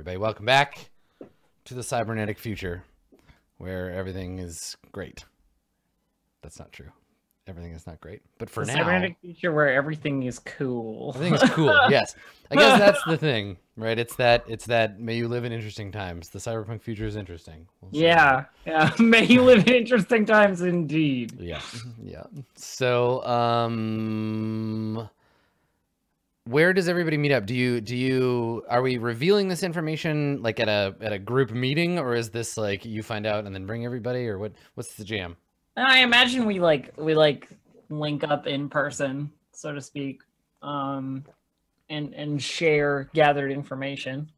everybody. Welcome back to the cybernetic future where everything is great. That's not true. Everything is not great. But for the now, cybernetic future where everything is cool. everything is cool. yes. I guess that's the thing, right? It's that it's that may you live in interesting times. The cyberpunk future is interesting. We'll yeah, yeah. May you live in interesting times indeed. Yeah. Yeah. So, um where does everybody meet up? Do you do you are we revealing this information like at a at a group meeting or is this like you find out and then bring everybody or what what's the jam? I imagine we like we like link up in person, so to speak, um, and and share gathered information.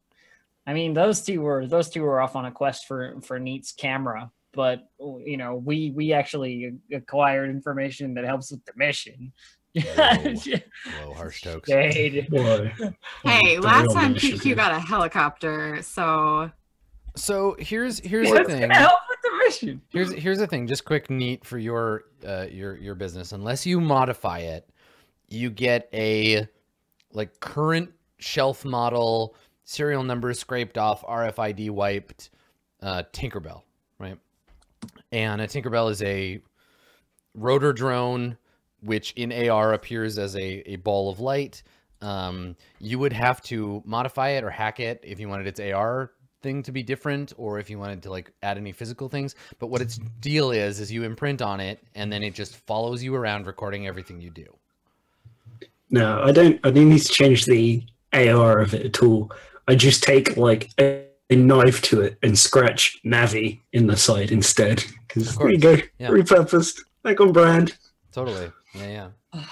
I mean, those two were those two were off on a quest for for Neat's camera, but you know, we we actually acquired information that helps with the mission. Whoa. Whoa, harsh tokes. Shade. Hey, last time mission. QQ got a helicopter, so So here's here's the thing. gonna help with the mission? Here's here's the thing. Just quick neat for your uh your your business. Unless you modify it, you get a like current shelf model serial number scraped off RFID wiped uh Tinkerbell, right? And a Tinkerbell is a rotor drone which in AR appears as a, a ball of light. Um, you would have to modify it or hack it if you wanted its AR thing to be different or if you wanted to like add any physical things. But what its deal is, is you imprint on it and then it just follows you around recording everything you do. No, I don't. I don't need to change the AR of it at all. I just take like a, a knife to it and scratch Navi in the side instead. Because there you go, yeah. repurposed, like on brand. Totally. Yeah, yeah.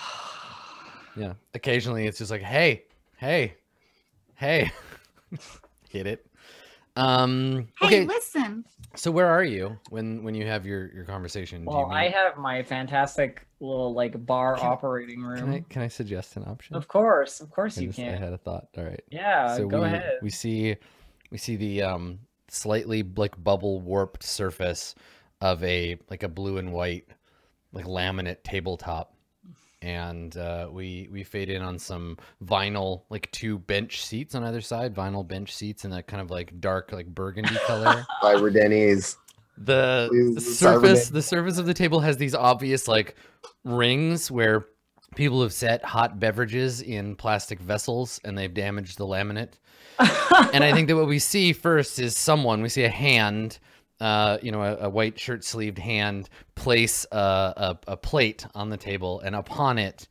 Yeah. Occasionally it's just like, hey, hey, hey. Hit it. Um hey, okay, listen. so where are you when when you have your your conversation? Do you Well, I have my fantastic little like bar operating room. can I can I suggest an option? Of course, of course I you just- I had a thought. All right. Yeah, so go we, ahead. we see we see the um slightly like bubble warped surface of a like a blue and white like laminate tabletop and uh, we we fade in on some vinyl like two bench seats on either side vinyl bench seats in that kind of like dark like burgundy color Cyber Denny's. the Please, the surface the surface of the table has these obvious like rings where people have set hot beverages in plastic vessels and they've damaged the laminate and I think that what we see first is someone. We see a hand, uh, you know, a, a white shirt sleeved hand place a, a, a plate on the table, and upon it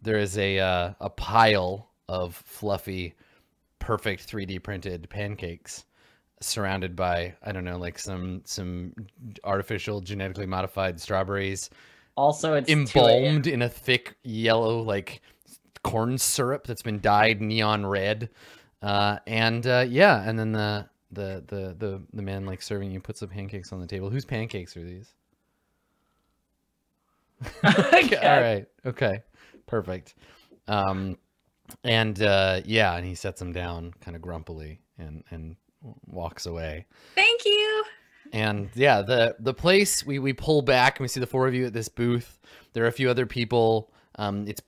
there is a uh, a pile of fluffy, perfect 3D printed pancakes, surrounded by I don't know, like some some artificial genetically modified strawberries, also, it's embalmed in a thick yellow like corn syrup that's been dyed neon red. Uh and uh yeah and then the the the the, the man like serving you puts the pancakes on the table whose pancakes are these Okay. all right okay perfect um and uh yeah and he sets them down kind of grumpily and and walks away Thank you. and yeah, the the place we we pull back and we see the four of you at this booth. There are a few other people. Um, it's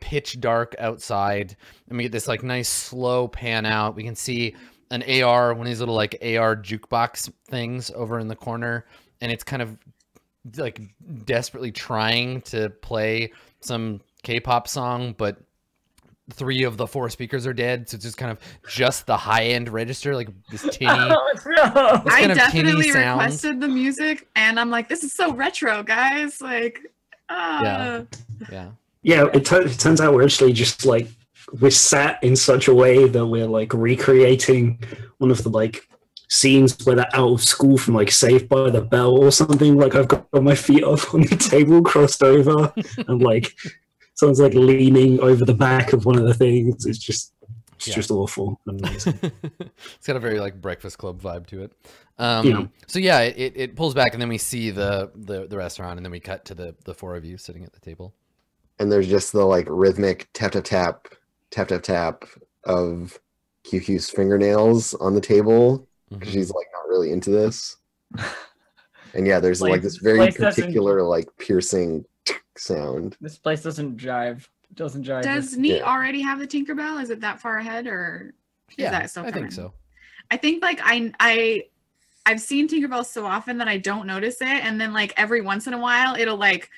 pitch dark outside, and we get this like nice slow pan out. We can see an AR, one of these little like AR jukebox things over in the corner, and it's kind of like desperately trying to play some K-pop song, but three of the four speakers are dead, so it's just kind of just the high end register, like this tinny. Oh, no. This I of tinny definitely sound. requested the music, and I'm like, this is so retro, guys. Like, uh, Yeah. Yeah. Yeah, it, it turns out we're actually just like we're sat in such a way that we're like recreating one of the like scenes where they're out of school from like Saved by the Bell or something. Like I've got my feet up on the table, crossed over, and like someone's like leaning over the back of one of the things. It's just it's Yeah. just awful. Amazing. it's got a very like Breakfast Club vibe to it. Um, Yeah. So yeah, it, it, it pulls back, and then we see the, the the restaurant, and then we cut to the the four of you sitting at the table. And there's just the like rhythmic tap tap tap tap tap tap of QQ's fingernails on the table because Mhm. she's like not really into this. And yeah, there's like this very particular like piercing sound. This place doesn't jive. Doesn't jive. Does with- Neat Yeah. already have the Tinkerbell? Is it that far ahead, or is Yeah, that still I think so. I think like I I I've seen Tinkerbell so often that I don't notice it, and then like every once in a while it'll like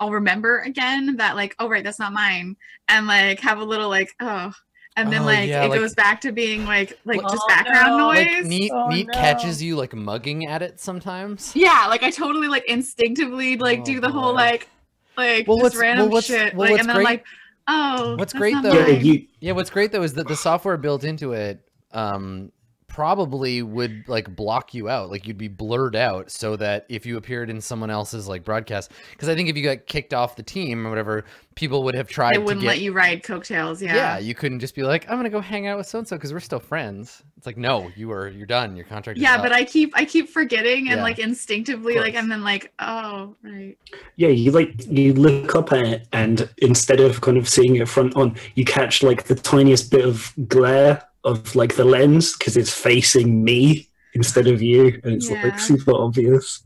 I'll remember again that like oh right that's not mine, and like have a little like oh, and then Oh, like yeah, it like- goes back to being like like just Oh, background no. Like noise. neat Oh, neat no. catches you like mugging at it sometimes. yeah, like I totally like instinctively like Oh, do the whole like like Well, what's- just random well, what's- shit well, like and then great- I'm like oh What's great, though- Yeah, you Yeah, what's great though is that the software built into it um probably would like block you out like you'd be blurred out so that if you appeared in someone else's like broadcast because i think if you got kicked off the team or whatever people would have tried They wouldn't get let you ride coattails. Yeah. yeah. you couldn't just be like i'm gonna go hang out with so and so because we're still friends it's like no you are you're done your contract Yeah, up. but I keep I keep forgetting and Yeah. like instinctively like course. and then like oh right. yeah you like you look up at it and instead of kind of seeing it front on you catch like the tiniest bit of glare of like the lens because it's facing me instead of you and it's Yeah. like super obvious.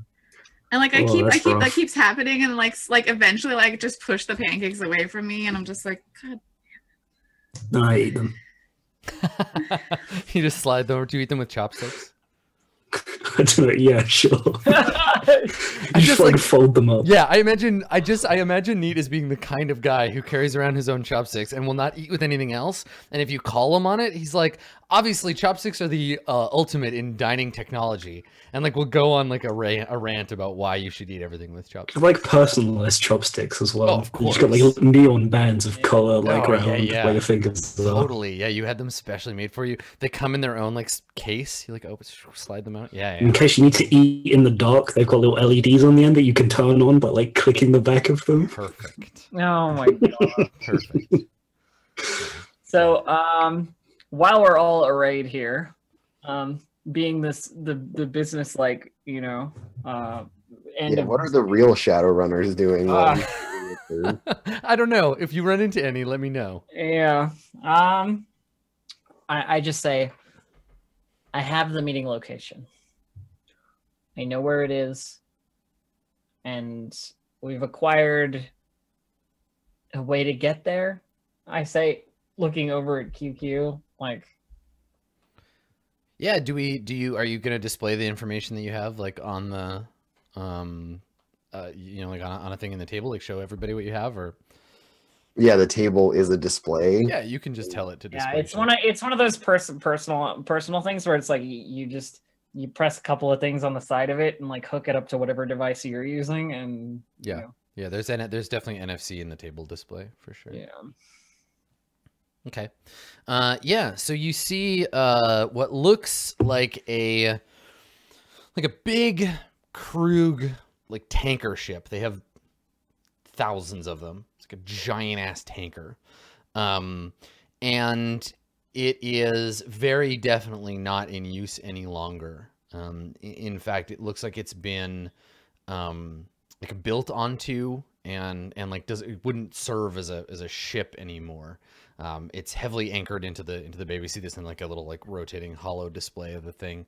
And like I Oh, keep I that's keep that keeps happening and like like eventually like just push the pancakes away from me and I'm just like God no i eat them. You just slide them or do you eat them with chopsticks I don't know, yeah sure I you just like like fold them up Yeah, I imagine. I just I imagine Neat as being the kind of guy who carries around his own chopsticks and will not eat with anything else. And if you call him on it, he's like, obviously, chopsticks are the uh, ultimate in dining technology, and like will go on like a, ra- a rant about why you should eat everything with chopsticks. like personalized chopsticks as well. Oh, of You just got like neon bands of color like Oh, yeah, around yeah. where your fingers are. Totally, yeah. You had them specially made for you. They come in their own like case. You like oh, slide them out. Yeah, yeah. In case you need to eat in the dark, they've got little LEDs on the end that you can turn on by like clicking the back of them. Perfect. oh my god. Perfect. So, um, while we're all arrayed here, um, being this the the business like you know, uh, end Yeah, what are the real Shadowrunners doing? While- I don't know. If you run into any, let me know. yeah. Um, I I just say, I have the meeting location. I know where it is, and we've acquired a way to get there. I say, looking over at QQ, like. Yeah, do we do you are you gonna display the information that you have like on the um uh you know like on a, on a thing in the table like show everybody what you have or yeah, the table is a display. yeah you can just tell it to Yeah, display it's one of it's one of those person personal personal things where it's like you, you just you press a couple of things on the side of it and like hook it up to whatever device you're using and you Yeah. know, yeah there's N- there's definitely NFC in the table display for sure yeah. Okay. Uh yeah, so you see uh what looks like a like a big Krug like tanker ship. They have thousands of them. It's like a giant ass tanker. Um and it is very definitely not in use any longer. Um in fact, it looks like it's been um like built onto and and like does it wouldn't serve as a as a ship anymore. Um, it's heavily anchored into the into the. We see this in like a little like rotating hollow display of the thing.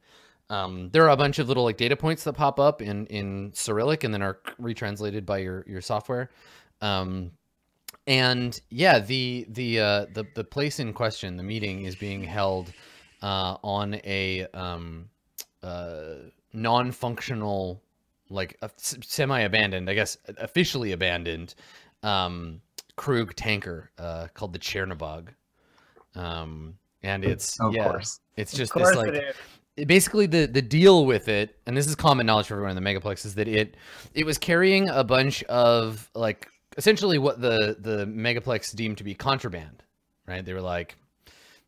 Um, there are a bunch of little like data points that pop up in in Cyrillic and then are retranslated by your your software. Um, and yeah, the the uh, the the place in question, the meeting, is being held uh, on a um, uh, non-functional, like semi-abandoned, I guess, officially abandoned um, Krug tanker uh, called the Chernobog. Um, and it's Of yeah, course. it's Of just course this like it is. it- basically the the deal with it and this is common knowledge for everyone in the megaplex is that it it was carrying a bunch of like essentially what the the megaplex deemed to be contraband right? They were like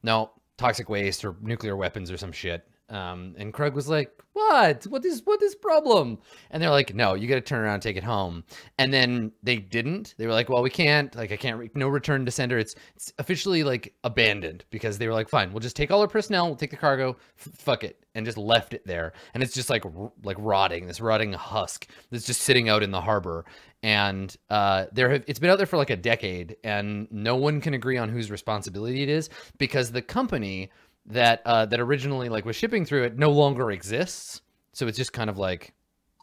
no toxic waste or nuclear weapons or some shit um and Krug was like what? What is what is problem? And they're like no you got to turn around and take it home. And then they didn't. They were like well we can't like i can't re- no return to sender. It's, it's officially like abandoned. Because they were like fine we'll just take all our personnel we'll take the cargo fuck it and just left it there. And it's just like like rotting this rotting husk that's just sitting out in the harbor. And uh there have it's been out there for like a decade and no one can agree on whose responsibility it is because the company that uh that originally like was shipping through it no longer exists so it's just kind of like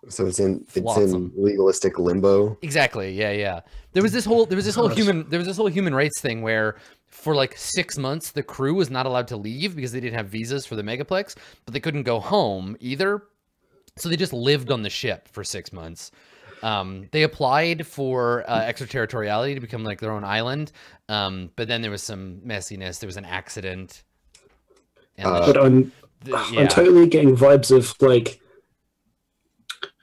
So it's in it's in legalistic limbo. Exactly. Yeah, yeah. There was this whole there was this whole human there was this whole human rights thing where for like six months, the crew was not allowed to leave because they didn't have visas for the Megaplex, but they couldn't go home either. So they just lived on the ship for six months. Um, they applied for uh, extraterritoriality to become like their own island, um, but then there was some messiness. There was an accident. And Uh, But I'm the- I'm totally getting vibes of like.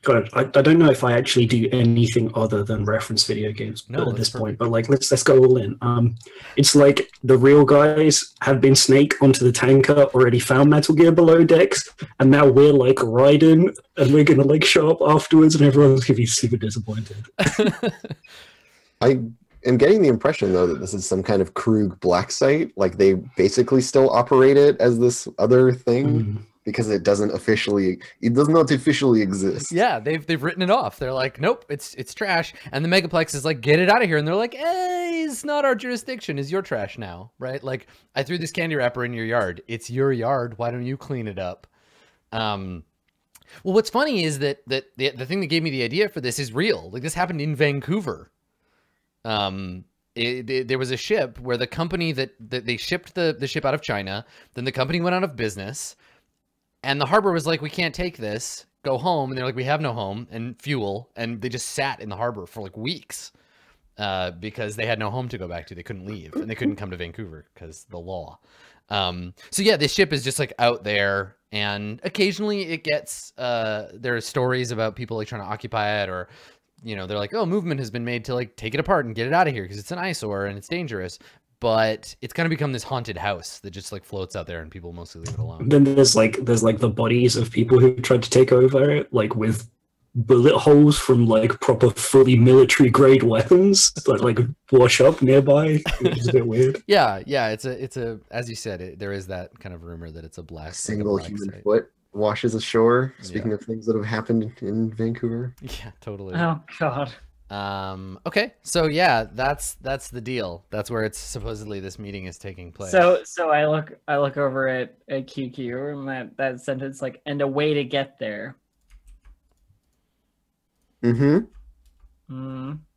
God, I, I don't know if I actually do anything other than reference video games No, at that's this point, but like let's let's go all in. Um, it's like the real guys have been snake onto the tanker, already found Metal Gear below decks, and now we're like riding, and we're gonna like show up afterwards, and everyone's gonna be super disappointed. I am getting the impression though that this is some kind of Krug black site. Like they basically still operate it as this other thing Mm. because it doesn't officially it does not officially exist. Yeah, they've they've written it off. They're like, nope, it's it's trash. And the Megaplex is like, get it out of here. And they're like, hey, it's not our jurisdiction. Is your trash now, right? Like, I threw this candy wrapper in your yard. It's your yard. Why don't you clean it up? Um, well, what's funny is that that the the thing that gave me the idea for this is real. Like, this happened in Vancouver. Um, it, it- there was a ship where the company that, that they shipped the the ship out of China. Then the company went out of business and the harbor was like, we can't take this. Go home. And they're like, we have no home and fuel. And they just sat in the harbor for like weeks uh, because they had no home to go back to. They couldn't leave and they couldn't come to Vancouver because the law. Um, so yeah, this ship is just like out there, and occasionally it gets uh, there are stories about people like trying to occupy it, or you know, they're like, oh, movement has been made to like take it apart and get it out of here because it's an eyesore and it's dangerous. But it's kind of become this haunted house that just like floats out there, and people mostly leave it alone. Then there's like there's like the bodies of people who tried to take over it, like with bullet holes from like proper fully military grade weapons that like wash up nearby, which is a bit weird. Yeah, yeah, it's a, it's a, as you said, it, there is that kind of rumor that it's a black, A a single black human site. foot washes ashore. Yeah. Speaking of things that have happened in Vancouver. Yeah, totally. Oh God. Um, okay, so yeah, that's that's the deal. That's where it's supposedly this meeting is taking place. So so I look I look over at, at QQ and that, that sentence like and a way to get there. Mm-hmm. Mm.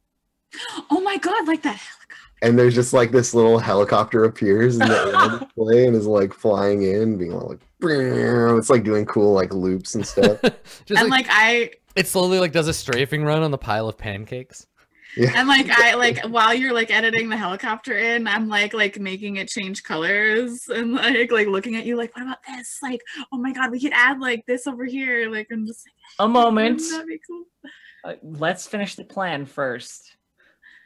Oh my god, like that helicopter. And there's just like this little helicopter appears in the air display and is like flying in, being like, "Brrr." it's like doing cool like loops and stuff. just and like, like I it slowly like does a strafing run on the pile of pancakes. Yeah. and like I like while you're like editing the helicopter in, I'm like like making it change colors and like like looking at you like, what about this? Like, oh my god, we could add like this over here. Like I'm just like, A moment. wouldn't be cool? Uh, let's finish the plan first.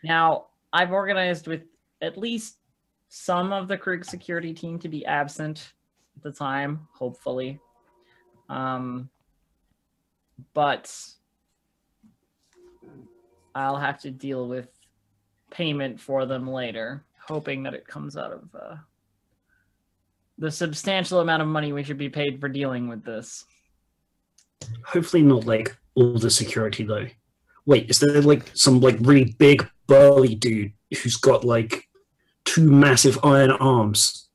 Now, I've organized with at least some of the Krug security team to be absent at the time, hopefully. Um, but I'll have to deal with payment for them later, hoping that it comes out of uh, the substantial amount of money we should be paid for dealing with this. Hopefully not like all the security though. Wait, is there like some like really big burly dude who's got like two massive iron arms?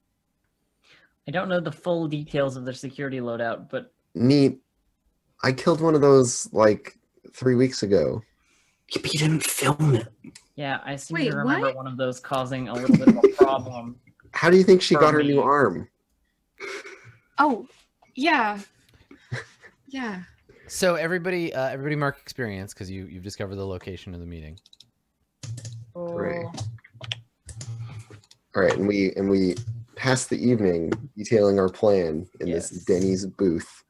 I don't know the full details of their security loadout, but Neat. I killed one of those like three weeks ago. Yeah, but you didn't film it. Yeah, I seem Wait, to remember what? one of those causing a little bit of a problem. How do you think she For got her me. new arm? Oh, yeah. Yeah. So everybody, uh, everybody, mark experience because you you've discovered the location of the meeting. Hooray. Oh, All right, and we and we pass the evening detailing our plan in Yes. this Denny's booth.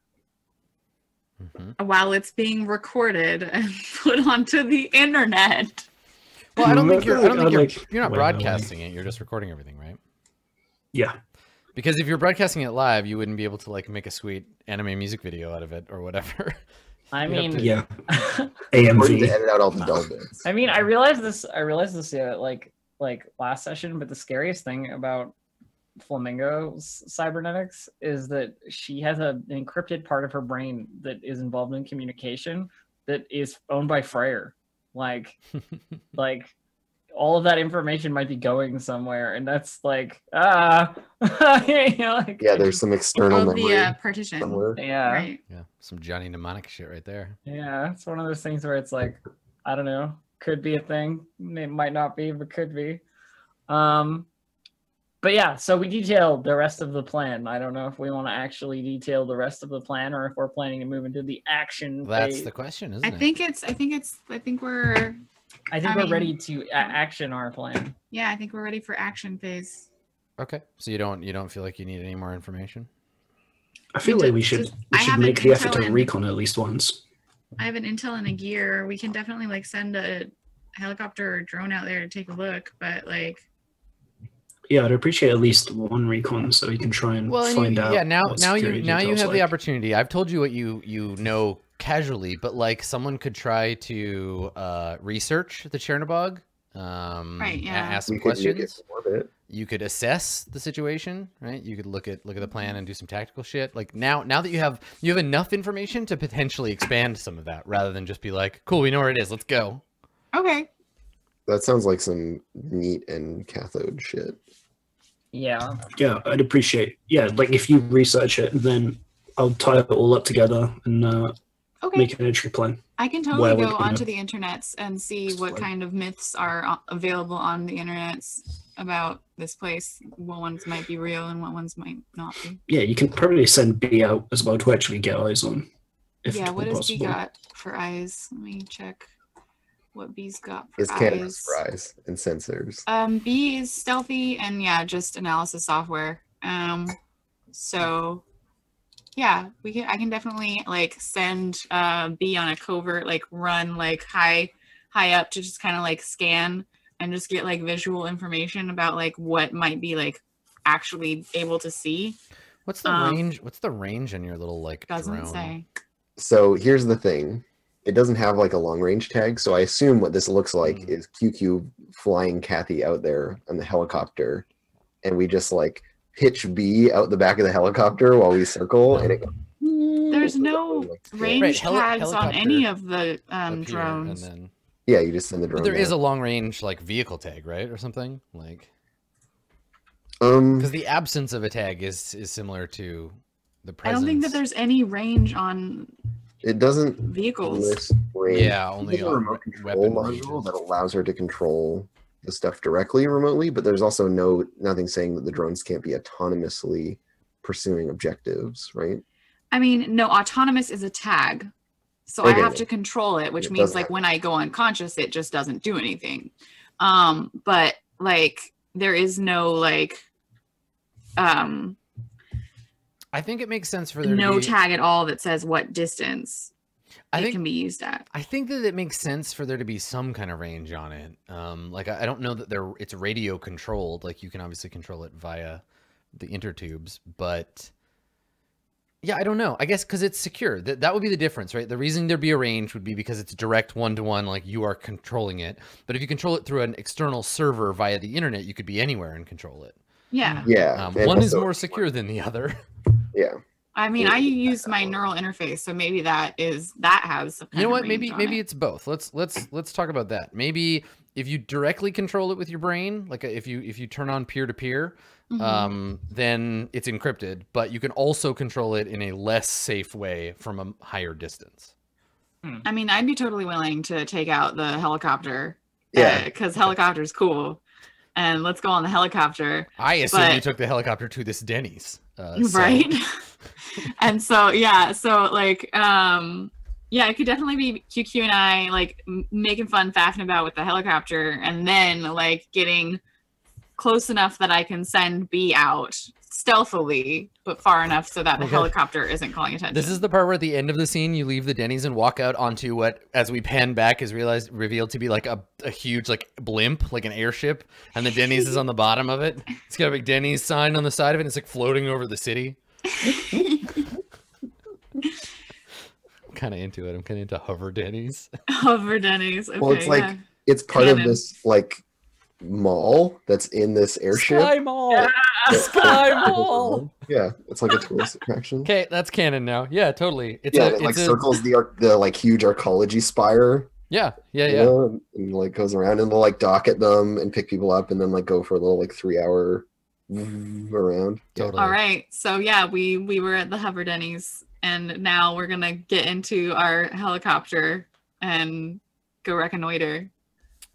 Mhm. While it's being recorded and put onto the internet. Well, I don't think you're. I don't think you're. You're not wait, wait, wait. broadcasting it. You're just recording everything, right? Yeah. Because if you're broadcasting it live, you wouldn't be able to like make a sweet anime music video out of it or whatever. I mean, Yeah. Or to edit out all the dull bits. I mean, I realized this. I realized this uh, like like last session, but the scariest thing about Flamingo's cybernetics is that she has a, an encrypted part of her brain that is involved in communication that is owned by Freyr. Like, like all of that information might be going somewhere, and that's like ah, you know, like, Yeah, there's some external memory the uh, partition. somewhere. yeah, Right. yeah, some Johnny mnemonic shit right there. Yeah, it's one of those things where it's like, I don't know, could be a thing. It might not be, but could be. Um, but yeah, so we detailed the rest of the plan. I don't know if we want to actually detail the rest of the plan or if we're planning to move into the action. That's phase. the question, isn't I it? think it's. I think it's. I think we're. I think I we're mean- ready to action our plan. Yeah, I think we're ready for action phase. Okay. So you don't you don't feel like you need any more information? I feel We like ju- we should just- we should make the effort to recon at least once. I have an intel and a gear. We can definitely like send a helicopter or drone out there to take a look, but like Yeah, I'd appreciate at least one recon so we can try and Well, and find you, out. yeah. Now what now you now you details have the opportunity. I've told you what you you know casually, but like someone could try to uh, research the Chernobog. Um, Right, yeah. Ask some We could nuke it questions. you could assess the situation right you could look at look at the plan and do some tactical shit like now now that you have you have enough information to potentially expand some of that rather than just be like cool we know where it is let's go okay. That sounds like some neat and cathode shit. Yeah. Yeah, I'd appreciate. Yeah, like if you research it, then I'll tie it all up together and uh, Okay. make an entry plan. I can totally we're go onto the internets and see what kind of myths are available on the internets about this place. What ones might be real and what ones might not be. Yeah, you can probably send B out as well to actually get eyes on. If yeah, what all has B got for eyes? Let me check what B's got for It's eyes. cannabis for eyes and sensors. Um, B is stealthy and yeah, just analysis software. Um, so yeah, we can. I can definitely like send uh, B on a covert like run like high high up to just kind of like scan and just get like visual information about like what might be like actually able to see. what's the Um, range what's the range on your little like Doesn't drone say. So here's the thing. It doesn't have like a long range tag, so I assume what this looks like Mm. is QQ flying Kathy out there on the helicopter, and we just like pitch B out the back of the helicopter while we circle, and it goes. There's no like, yeah. range heli- tags on any of the um, drones. then Yeah, you just send the but drone. there is a long range like vehicle tag right or something like um. because the absence of a tag is is similar to the presence. I don't think that there's any range on It doesn't vehicles. list range. yeah only a on remote we- control module that allows her to control the stuff directly remotely, but there's also no nothing saying that the drones can't be autonomously pursuing objectives, right? I mean, no, autonomous is a tag. So Okay. I have to control it, which It means like have- when I go unconscious, it just doesn't do anything. Um, but like there is no like um I think it makes sense for there no to be, tag at all that says what distance I it think can be used at. I think that it makes sense for there to be some kind of range on it. Um, like I, I don't know that they're it's radio controlled. Like you can obviously control it via the intertubes, but yeah, I don't know. I guess because it's secure. That that would be the difference, right? The reason there'd be a range would be because it's direct one to one, like you are controlling it. But if you control it through an external server via the internet, you could be anywhere and control it. Yeah. Yeah. Um, one is more secure than the other. Yeah. I mean, I use my neural interface, so maybe that is that has some you know kind of what maybe maybe it. it's both let's let's let's talk about that maybe if you directly control it with your brain like uh, if you if you turn on peer to peer Mhm. um then it's encrypted but you can also control it in a less safe way from a higher distance I mean, I'd be totally willing to take out the helicopter. Yeah. Because helicopter's cool. And let's go on the helicopter. i assume you took the helicopter to this denny's uh, so- right. And so, yeah. So, like, um, yeah, it could definitely be QQ and I, like, m- making fun, faffing about with the helicopter, and then, like, getting close enough that I can send B out stealthily, but far enough so that the Okay. helicopter isn't calling attention. this is the part where at the end of the scene you leave the denny's and walk out onto what as we pan back is realized revealed to be like a, a huge like blimp like an airship and the denny's is on the bottom of it it's got a big denny's sign on the side of it and it's like floating over the city kind of into it. I'm kind of into hover dennies. Hover Denny's. Okay, Well, it's like- yeah. It's part of this like mall that's in this airship. Sky Mall. Sky Mall. Yeah, it's like a tourist attraction. Okay, that's canon now. Yeah, totally. It's yeah, a, and it it's like a, circles the the like huge arcology spire. yeah, yeah, yeah. know, and, and, like goes around and they'll like dock at them and pick people up and then like go for a little like three hour around. Totally. All right. So yeah, we we were at the Hover Denny's, and now we're gonna get into our helicopter and go reconnoiter.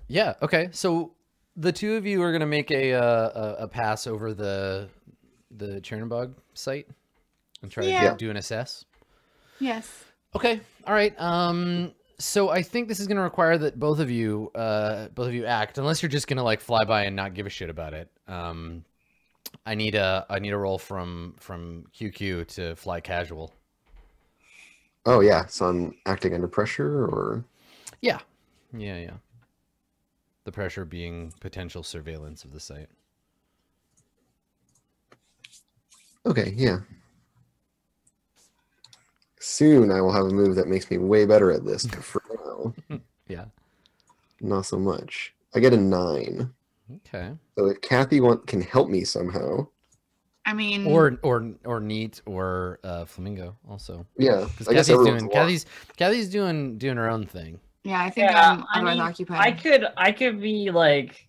Yeah. Okay. So the two of you are gonna make a uh, a, a pass over the the Chernobog site and try Yeah. to do an assess. Yes. Okay. All right. Um. So I think this is gonna require that both of you, uh, both of you act, unless you're just gonna like fly by and not give a shit about it. Um, I need a I need a roll from from QQ to fly casual. Oh yeah, so I'm acting under pressure, or Yeah. Yeah. Yeah. The pressure being potential surveillance of the site. okay, yeah. Soon I will have a move that makes me way better at this. For now, Yeah. not so much. I get a nine. Okay. So if Kathy want, can help me somehow, I mean, Or or or neat or uh, flamingo also. yeah, Because I guess Kathy's doing a. Kathy's Kathy's doing doing her own thing. yeah, I think Yeah, I'm I otherwise mean, occupied. I could I could be like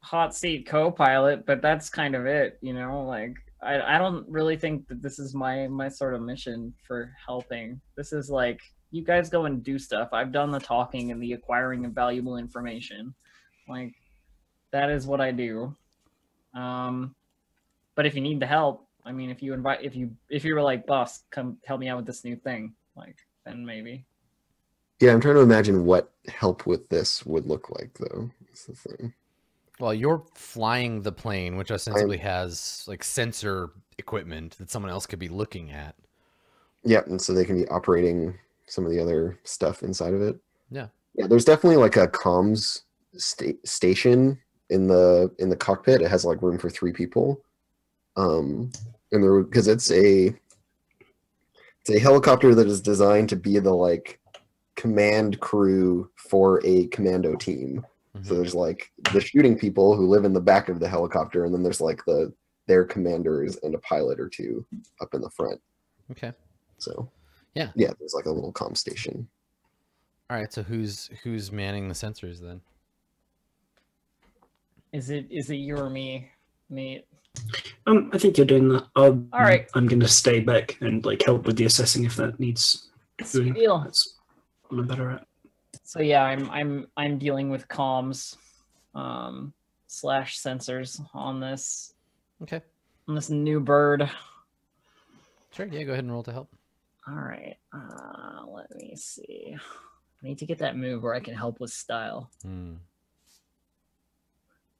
hot seat co-pilot, but that's kind of it, you know. Like I I don't really think that this is my my sort of mission for helping. This is like you guys go and do stuff. I've done the talking and the acquiring of valuable information. Like that is what I do. Um, but if you need the help, I mean, if you invite, if you if you were like, boss, come help me out with this new thing, like then maybe. Yeah, I'm trying to imagine what help with this would look like, though. That's the thing. Well, you're flying the plane, which ostensibly has like sensor equipment that someone else could be looking at. Yeah, and so they can be operating some of the other stuff inside of it. Yeah. Yeah, there's definitely like a comms sta- station in the in the cockpit. It has like room for three people. Um, and there because it's a it's a helicopter that is designed to be the like command crew for a commando team. So Mhm. there's like the shooting people who live in the back of the helicopter, and then there's like the their commanders and a pilot or two up in the front. Okay. So Yeah. yeah, there's like a little comm station. All right. So who's who's manning the sensors then? Is it is it you or me, Nate? Um, I think you're doing that. I'll, All right. I'm going to stay back and like help with the assessing if that needs doing. Deal. That's what I'm better at. So yeah, I'm I'm I'm dealing with comms, um, slash sensors on this Okay. on this new bird. Sure. Yeah. Go ahead and roll to help. All right. Uh, let me see. I need to get that move where I can help with style.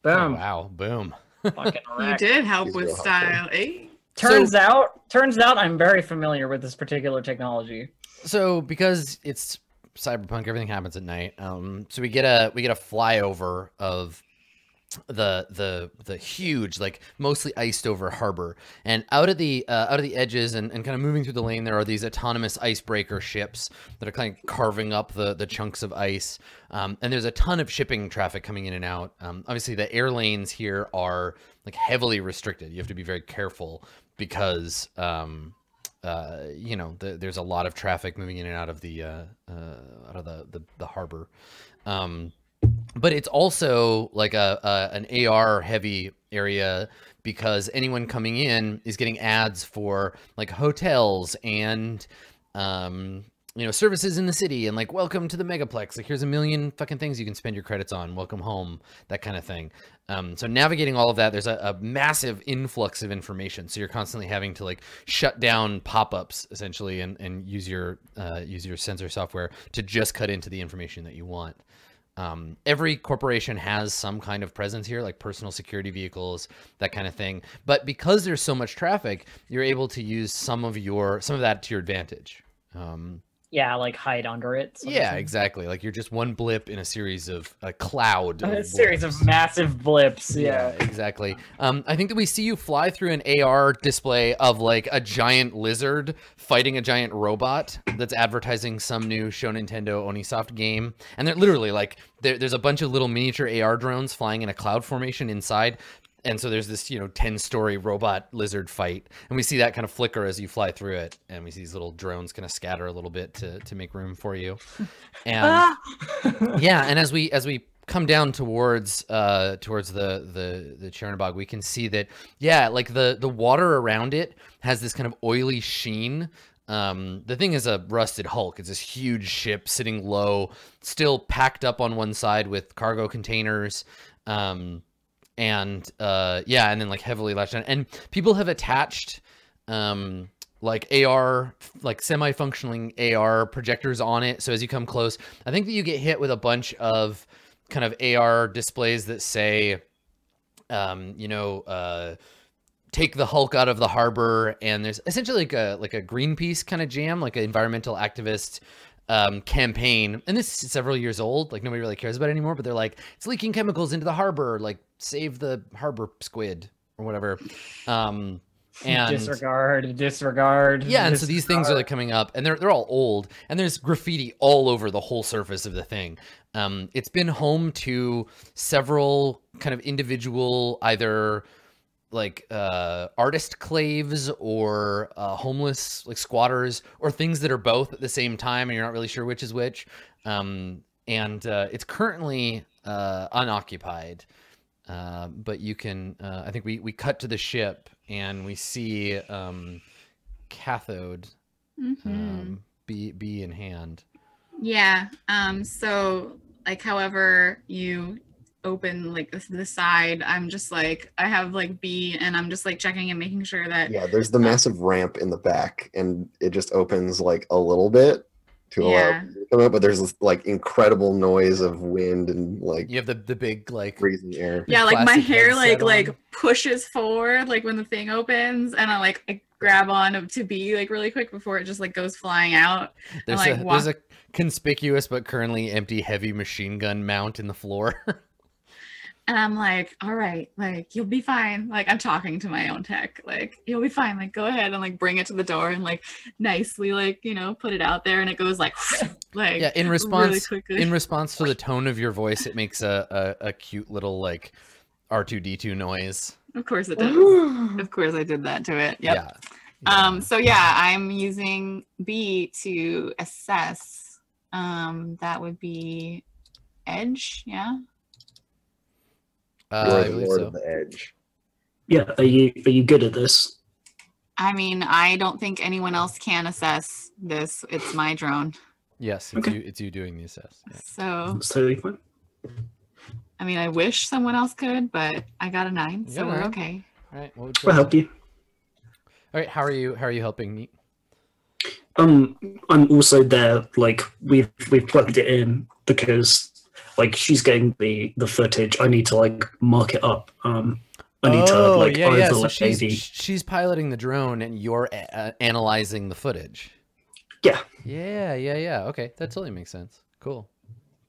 Oh, Boom. wow. Boom. Fucking you did help He's with style, eh? Turns out, turns out, I'm very familiar with this particular technology. So because it's cyberpunk, everything happens at night. Um, so we get a we get a flyover of the the the huge like mostly iced over harbor. And out of the uh, out of the edges and, and kind of moving through the lane there are these autonomous icebreaker ships that are kind of carving up the the chunks of ice. Um, and there's a ton of shipping traffic coming in and out. Um, obviously the air lanes here are like heavily restricted. You have to be very careful because um, uh, you know, the, there's a lot of traffic moving in and out of the uh, uh, out of the the, the harbor. Um, but it's also like a, a an AR heavy area because anyone coming in is getting ads for like hotels and um you know services in the city and like welcome to the megaplex. Like here's a million fucking things you can spend your credits on. Welcome home. That kind of thing. Um, so navigating all of that there's a, a massive influx of information. So you're constantly having to like shut down pop-ups essentially and, and use your uh, use your sensor software to just cut into the information that you want um, every corporation has some kind of presence here, like personal security vehicles, that kind of thing. But because there's so much traffic, you're able to use some of your some of that to your advantage. Um, Yeah, like hide under it. yeah, exactly. Like you're just one blip in a series of a cloud. A of series blips. of massive blips. Yeah. exactly. Um, I think that we see you fly through an AR display of like a giant lizard fighting a giant robot that's advertising some new Show Nintendo Onisoft game, and they're literally like there, there's a bunch of little miniature AR drones flying in a cloud formation inside. And so there's this, you know, 10 story robot lizard fight. And we see that kind of flicker as you fly through it. And we see these little drones kind of scatter a little bit to, to make room for you. And Ah! yeah and as we as we come down towards uh towards the the the chernobog we can see that yeah like the the water around it has this kind of oily sheen um the thing is a rusted hulk it's this huge ship sitting low still packed up on one side with cargo containers um and uh, yeah, and then like heavily latched on. And people have attached um, like AR, like semi-functioning AR projectors on it. So as you come close, I think that you get hit with a bunch of kind of AR displays that say, um, you know, uh, take the Hulk out of the harbor, and there's essentially like a like a Greenpeace kind of jam, like an environmental activist um, campaign. And this is several years old, like nobody really cares about it anymore. But they're like, it's leaking chemicals into the harbor, like save the harbor squid or whatever. Um, and disregard, disregard. yeah, and so these things are like coming up, and they're they're all old, and there's graffiti all over the whole surface of the thing. Um, it's been home to several kind of individual either like uh artist claves or uh homeless like squatters or things that are both at the same time and you're not really sure which is which um and uh it's currently uh unoccupied uh, but you can uh i think we we cut to the ship and we see um cathode Mhm. um be be in hand Yeah. Um. So, like, however you open like the, the side, I'm just like I have like B, and I'm just like checking and making sure that Yeah, there's the massive ramp in the back, and it just opens like a little bit to allow Yeah. people to come out. But there's this like incredible noise of wind and like you have the the big like freezing air. yeah, like my hair like headset like on. pushes forward like when the thing opens, and I like I grab on to B like really quick before it just like goes flying out. there's like, a walk- there's a conspicuous but currently empty heavy machine gun mount in the floor And I'm like, all right, like you'll be fine. Like I'm talking to my own tech. Like you'll be fine. Like go ahead and like bring it to the door and like nicely like you know put it out there and it goes like like yeah in response quickly. in response to the tone of your voice it makes a a, a cute little like r2d2 noise of course it does. Of course I did that to it. Yep. yeah Um. So yeah, I'm using B to assess. Um. That would be edge. Yeah. Uh, You're I the believe lord so. of the edge. Yeah, are you are you good at this? I mean, I don't think anyone else can assess this. It's my drone. yes it's Okay. you it's you doing the assess yeah. So That's totally fine. I mean, I wish someone else could, but I got a nine, You so got we're nine? okay. all right what would We'll help you. all right how are you how are you helping me Um, I'm also there. Like we've we've plugged it in because like she's getting the the footage. I need to like mark it up. Um, I need to like Oh, yeah yeah so she's the she's piloting the drone and you're a- uh, analyzing the footage yeah. Yeah, yeah, yeah. Okay, that totally makes sense. Cool.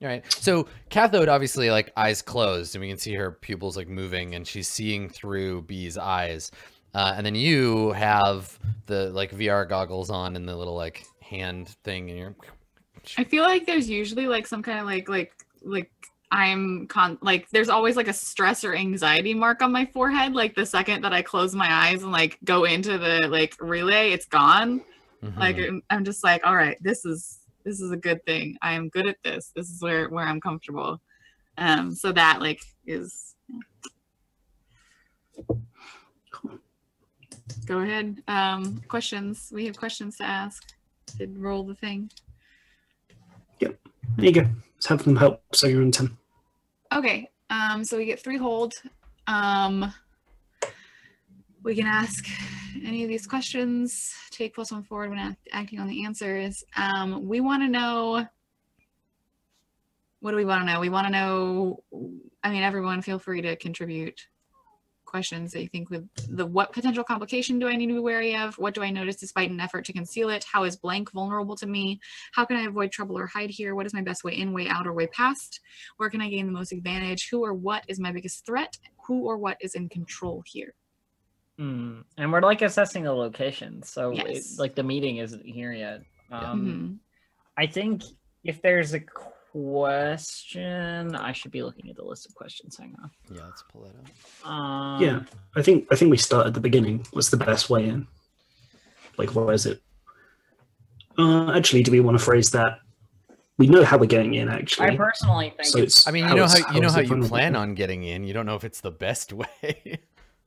All right. So cathode, obviously, like eyes closed, and we can see her pupils like moving, and she's seeing through B's eyes. Uh, and then you have the like VR goggles on and the little like hand thing, and you're I feel like there's usually like some kind of like like like I'm con like there's always like a stress or anxiety mark on my forehead. Like the second that I close my eyes and like go into the like relay, it's gone. Like Mhm. I'm- I'm just like, all right, this is this is a good thing. I am good at this. This is where where I'm comfortable. Um, so that like is. Go ahead. Um, questions. We have questions to ask. Did roll the thing. Yep. There you go. Have them help. So you're on ten. Okay. Um, so we get three hold. Um, we can ask any of these questions. Take plus one forward when act- acting on the answers. Um, we want to know. What do we want to know? We want to know. I mean, everyone, feel free to contribute questions that you think with the what potential complication do I need to be wary of? What do I notice despite an effort to conceal it? How is blank vulnerable to me? How can I avoid trouble or hide here? What is my best way in, way out, or way past? Where can I gain the most advantage? Who or what is my biggest threat? Who or what is in control here? Hmm. And we're like assessing the location, so it, like the meeting isn't here yet. Um, Mhm. I think if there's a question, I should be looking at the list of questions. Hang on. yeah, let's pull that up. Um, Yeah, I think I think we start at the beginning. What's the best way in? Like, where is it? Uh, actually, do we want to phrase that? We know how we're getting in. Actually, I personally think so it's, it's I mean, you know it's- how you know how you plan on getting in. You don't know if it's the best way.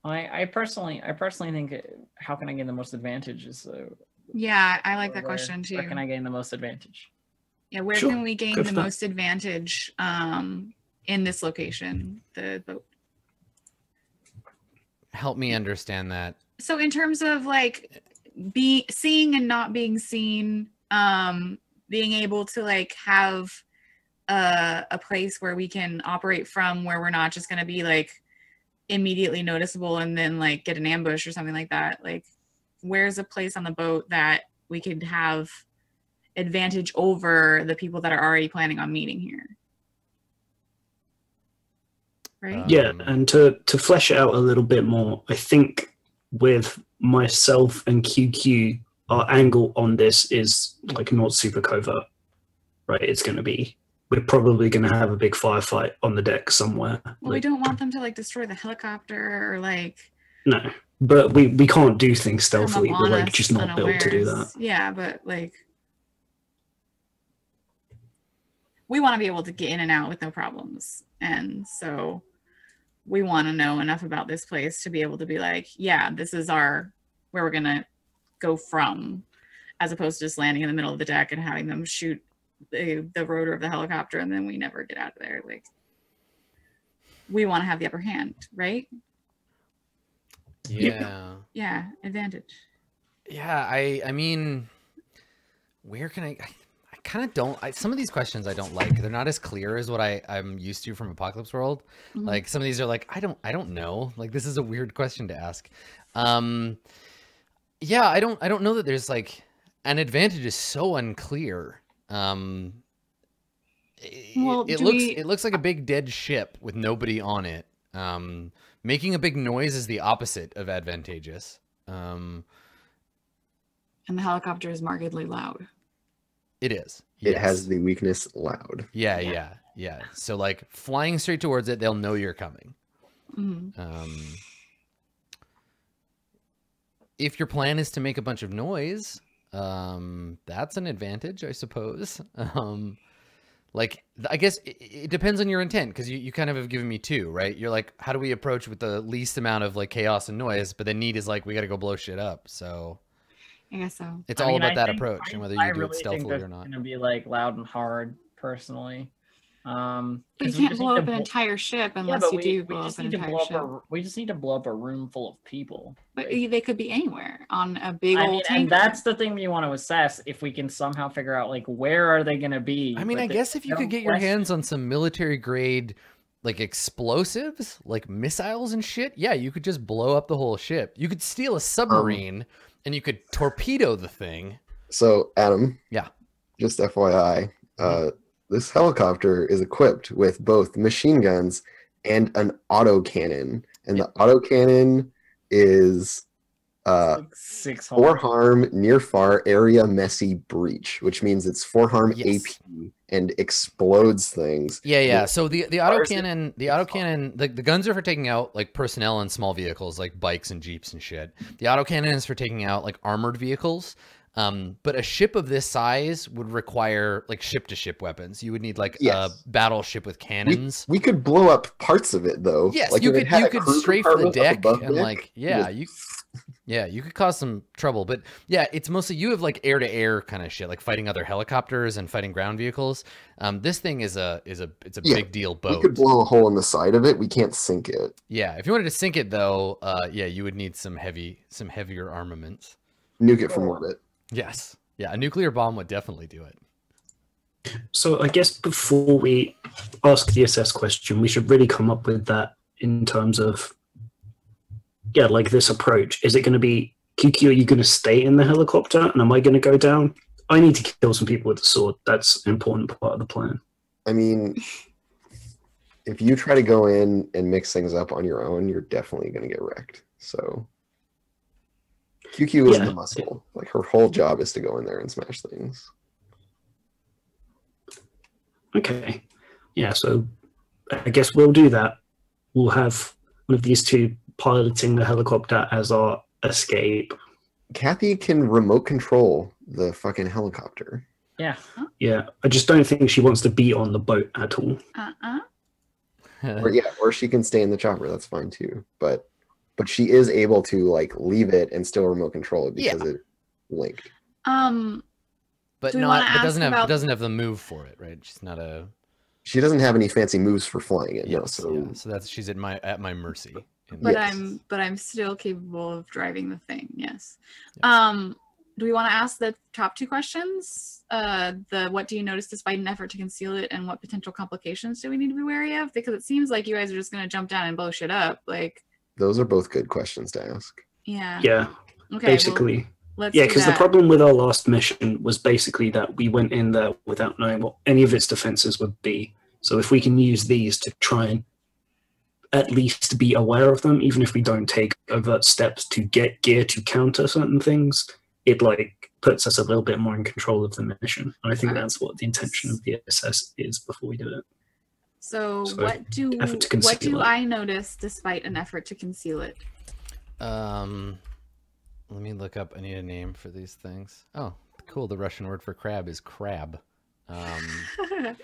I, I personally I personally think uh, how can I gain the most advantage is uh, Yeah, I like that where- question too. How can I gain the most advantage? Yeah, where Sure, can we gain go the for that. most advantage um, in this location? The boat. help me understand that. so in terms of like be seeing and not being seen um being able to like have a, a place where we can operate from where we're not just going to be like immediately noticeable and then like get an ambush or something like that like where's a place on the boat that we could have advantage over the people that are already planning on meeting here right Yeah, Um, and to to flesh it out a little bit more, I think with myself and QQ, our angle on this is like not super covert, right? It's going to be we're probably going to have a big firefight on the deck somewhere. well we don't want them to like destroy the helicopter or like no, but we we can't do things stealthily. We're like just not built to do that. Yeah, but like we want to be able to get in and out with no problems. And so we want to know enough about this place to be able to be like, yeah, this is our where we're going to go from as opposed to just landing in the middle of the deck and having them shoot the, the rotor of the helicopter and then we never get out of there like we want to have the upper hand, right? Yeah. Yeah, advantage. Yeah, I I mean where can I I, I kind of don't I, some of these questions I don't like. They're not as clear as what I I'm used to from Apocalypse World. Mhm. Like some of these are like I don't I don't know. Like this is a weird question to ask. Um yeah, I don't I don't know that there's like an advantage is so unclear. Um it, Well, it do looks we- it looks like a big dead ship with nobody on it. Um making a big noise is the opposite of advantageous. Um and the helicopter is markedly loud. It is. It yes. has the weakness loud. Yeah, Yeah. yeah, yeah. So like flying straight towards it, they'll know you're coming. Mhm. Um, if your plan is to make a bunch of noise, um, that's an advantage, I suppose. Um, like I guess it, it depends on your intent because you, you kind of have given me two, right? You're like, how do we approach with the least amount of like chaos and noise? But then need is like, we got to go blow shit up. So I guess so. it's I all mean, about I that think- approach I- and whether I you do really it stealthily this or is not. Gonna be like loud and hard, personally. Um, But 'cause you can't blow up an blo- entire ship unless but you we, do we blow just up an need to entire blow up ship. a. We just need to blow up a room full of people. But Like, they could be anywhere on a big I old mean, tanker. and that's the thing you want to assess. If we can somehow figure out like where are they going to be? I mean, I guess if you could get your hands on some military grade like explosives, like missiles and shit, yeah, you could just blow up the whole ship. You could steal a submarine and you could torpedo the thing. So, Adam. Yeah. Just FYI, uh, this helicopter is equipped with both machine guns and an autocannon, and the autocannon is uh, six four hundred. harm, near far, area messy breach, which means it's four harm Yes. AP and explodes things. Yeah, yeah. So the the it- autocannon, the autocannon, the, the guns are for taking out like personnel and small vehicles like bikes and jeeps and shit. The autocannon is for taking out like armored vehicles. Um, but a ship of this size would require like ship to ship weapons. You would need like Yes. a battleship with cannons. We could blow up parts of it though. Yes, Like, you could you could strafe the deck and deck, like yeah, you yeah, you could cause some trouble. But yeah, it's mostly you have like air to air kind of shit, like fighting other helicopters and fighting ground vehicles. Um, this thing is a is a it's a Yeah, big deal boat. We boat. could blow a hole in the side of it. We can't sink it. Yeah, if you wanted to sink it though, uh, yeah, you would need some heavy some heavier armaments. Nuke it from orbit. Yes, yeah, a nuclear bomb would definitely do it. So I guess before we ask the SS question, we should really come up with that in terms of yeah, like this approach. Is it going to be QQ? Are you going to stay in the helicopter, and am I going to go down? I need to kill some people with the sword. That's an important part of the plan. I mean, if you try to go in and mix things up on your own, you're definitely going to get wrecked. So, QQ is Yeah. the muscle. Like her whole job is to go in there and smash things. Okay, yeah. So I guess we'll do that. We'll have one of these two piloting the helicopter as our escape. Kathy can remote control the fucking helicopter. Yeah. Yeah, I just don't think she wants to be on the boat at all. uh-uh. Or yeah, or she can stay in the chopper. That's fine too. But but she is able to like leave it and still remote control it Yeah. because it linked. Um, but not wanna but doesn't have about- doesn't have the move for it, right? She's not a She doesn't have any fancy moves for flying it. no, so yeah. So that's she's at my at my mercy but Yes. I'm but I'm still capable of driving the thing. Yes. Yeah. Um, do we want to ask the top two questions? Uh, the what do you notice despite an effort to conceal it, and what potential complications do we need to be wary of? Because it seems like you guys are just gonna jump down and blow shit up. Like, Those are both good questions to ask. yeah. Yeah, Okay. well, basically. let's yeah, because the problem with our last mission was basically that we went in there without knowing what any of its defenses would be. So if we can use these to try and at least be aware of them, even if we don't take overt steps to get gear to counter certain things, it like puts us a little bit more in control of the mission. And I think that's what the intention of the SS is before we do it. So, So, what do to what do it. I notice despite an effort to conceal it? Um, let me look up. I need a name for these things. Oh, cool. The Russian word for crab is crab. Um,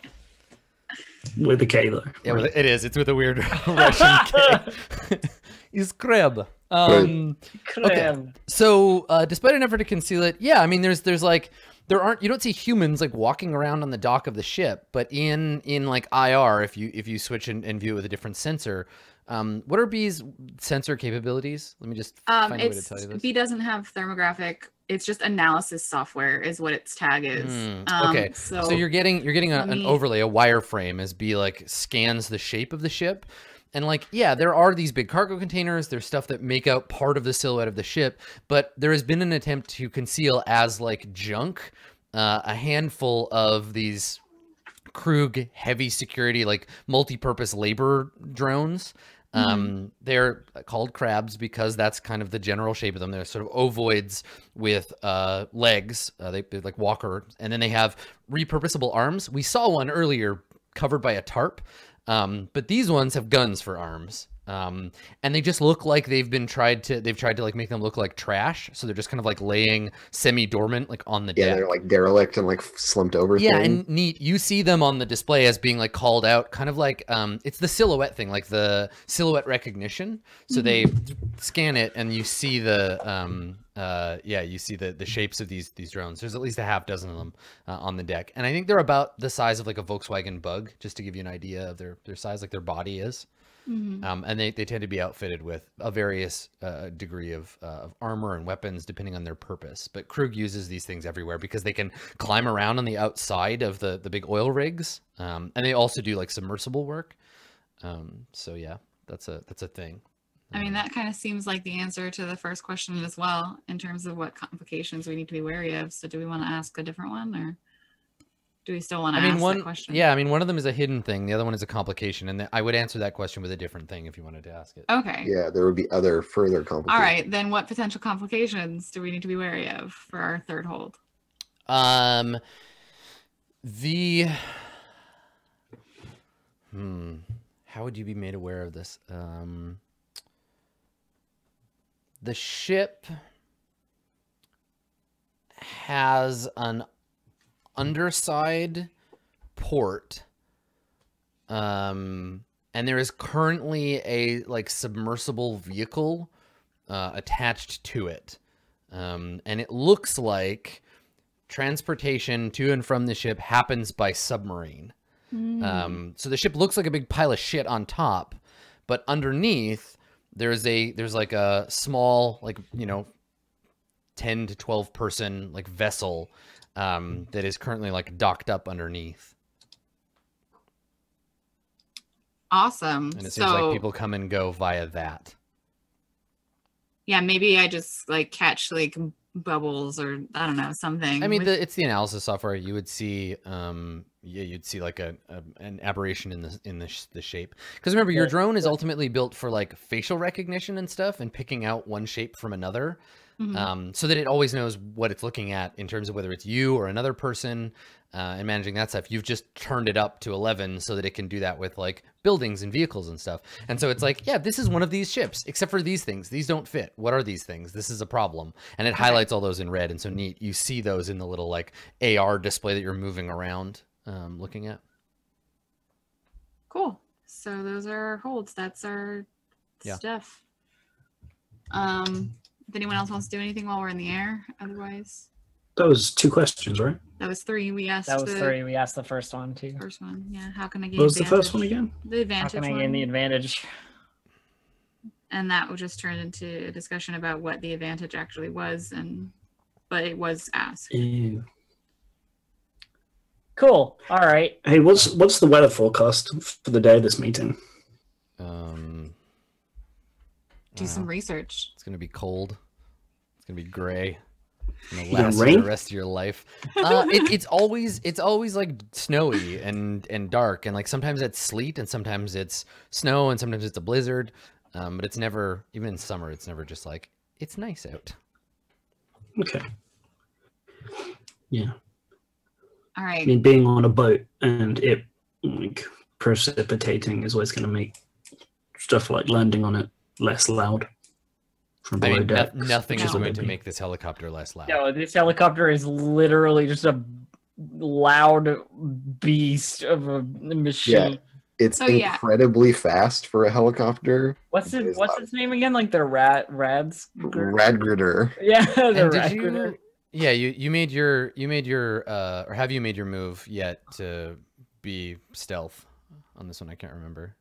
With the K though. yeah, right? with- it is. It's with a weird Russian K. is crab. Um, Crab. so uh, despite an effort to conceal it, yeah, I mean, there's there's like there aren't you don't see humans like walking around on the dock of the ship, but in in like IR, if you if you switch and, and view it with a different sensor, um, what are B's sensor capabilities? Let me just Um, find a way to tell you this. B doesn't have thermographic. It's just analysis software, is what its tag is. Hmm, Um, okay, so, So you're getting you're getting a, let an overlay, a wireframe as B like scans the shape of the ship. And like, yeah, there are these big cargo containers. There's stuff that make out part of the silhouette of the ship, but there has been an attempt to conceal as like junk uh, a handful of these Krug heavy security, like multi-purpose labor drones. Um, they're called crabs because that's kind of the general shape of them. They're sort of ovoids with uh, legs. Uh, they, they're like walker, and then they have repurposable arms. We saw one earlier covered by a tarp, um, but these ones have guns for arms. Um, and they just look like they've been tried to they've tried to like make them look like trash so they're just kind of like laying semi dormant like on the deck. Yeah, deck they're like derelict and like slumped over. yeah, thing. and neat. You see them on the display as being like called out, kind of like um, it's the silhouette thing, like the silhouette recognition. So they scan it, and you see the um, uh, yeah, you see the the shapes of these these drones. There's at least a half dozen of them uh, on the deck, and I think they're about the size of like a Volkswagen Bug, just to give you an idea of their their size, like their body is. Mhm. Um, and they, they tend to be outfitted with a various uh, degree of, uh, of armor and weapons depending on their purpose. But Krug uses these things everywhere because they can climb around on the outside of the, the big oil rigs. Um, and they also do like submersible work. Um, so yeah, that's a that's a thing. I mean, Um, that kind of seems like the answer to the first question as well, in terms of what complications we need to be wary of. So, do we want to ask a different one, or do we still want to I mean, ask one that question? yeah, I mean, one of them is a hidden thing. The other one is a complication, and I would answer that question with a different thing if you wanted to ask it. Okay. yeah, there would be other further complications. All right. Then, what potential complications do we need to be wary of for our third hold? Um, the hmm, how would you be made aware of this? Um, the ship has an underside port, um, and there is currently a like submersible vehicle uh, attached to it, um, and it looks like transportation to and from the ship happens by submarine. Hmm. Um, so the ship looks like a big pile of shit on top, but underneath there's a there's like a small like you know 10 to 12 person like vessel um, that is currently like docked up underneath, awesome. and it so, seems like people come and go via that. yeah, maybe I just like catch like bubbles or I don't know something. I mean, with- the, it's the analysis software. You would see, um, yeah, you'd see like a, a an aberration in the in the, sh- the shape. Because remember, your Yeah, drone is ultimately built for like facial recognition and stuff, and picking out one shape from another, Mhm. um, so that it always knows what it's looking at in terms of whether it's you or another person, uh, and managing that stuff. You've just turned it up to eleven so that it can do that with like buildings and vehicles and stuff. And so it's like, yeah, this is one of these ships, except for these things. These don't fit. What are these things? This is a problem. And it highlights all those in red. And so neat. You see those in the little like AR display that you're moving around, um, looking at. Cool. So those are our holds. That's our Yeah. stuff. Um, if anyone else wants to do anything while we're in the air, otherwise, That was two questions, right? that was three. We asked That was the three. We asked the first one too. first one. Yeah. How can I gain? What was the first one again? The advantage. How advantage can I one. gain the advantage? and that would just turn into a discussion about what the advantage actually was, and but it was asked. Ew. Cool. All right. Hey, what's what's the weather forecast for the day of this meeting? Um, Do uh, some research. It's gonna be cold. It's gonna be gray. It's gonna gonna last you rain? the rest of your life. Uh, it, it's always it's always like snowy and and dark and like sometimes it's sleet and sometimes it's snow and sometimes it's a blizzard. Um, but it's never even in summer. It's never just like it's nice out. Okay. Yeah. All right. I mean, being on a boat and it like precipitating is always going to make stuff like landing on it less loud from I below mean, no- nothing is going to make this helicopter less loud. No, this helicopter is literally just a loud beast of a machine. Yeah. It's So, yeah. incredibly fast for a helicopter. What's It it? is What's loud. its name again? Like the rat rads? Radgritter. Yeah, the And rat did you? critter. Yeah, you you made your you made your uh or have you made your move yet to be stealth on this one? I can't remember.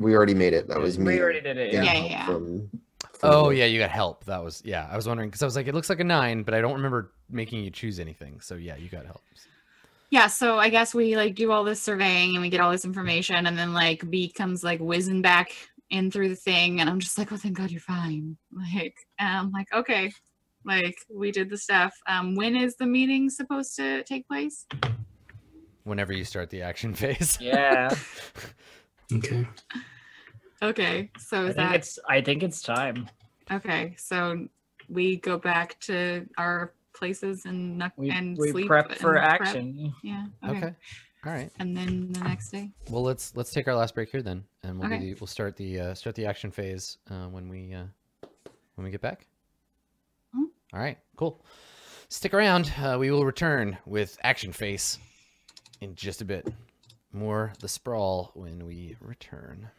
We already made it. That was me. We already did it. Yeah. Yeah, yeah. From, from Oh yeah, you got help. That was yeah. I was wondering because I was like, it looks like a nine, but I don't remember making you choose anything. So yeah, you got help. Yeah, so I guess we like do all this surveying and we get all this information, and then like B comes like whizzing back in through the thing, and I'm just like, oh, thank God you're fine. Like, and I'm like, okay, like we did the stuff. Um, when is the meeting supposed to take place? Whenever you start the action phase. Yeah. Okay. Okay, so I is think that it's. I think it's time. okay? So we go back to our places and knuck- We and we sleep prep for prep? action. Yeah. Okay. okay. All right. And then the next day. Well, let's let's take our last break here then, and we'll do Okay. the, we'll start the uh, start the action phase uh, when we uh, when we get back. Mhm. All right. Cool. Stick around. Uh, we will return with action face in just a bit. More the sprawl when we return.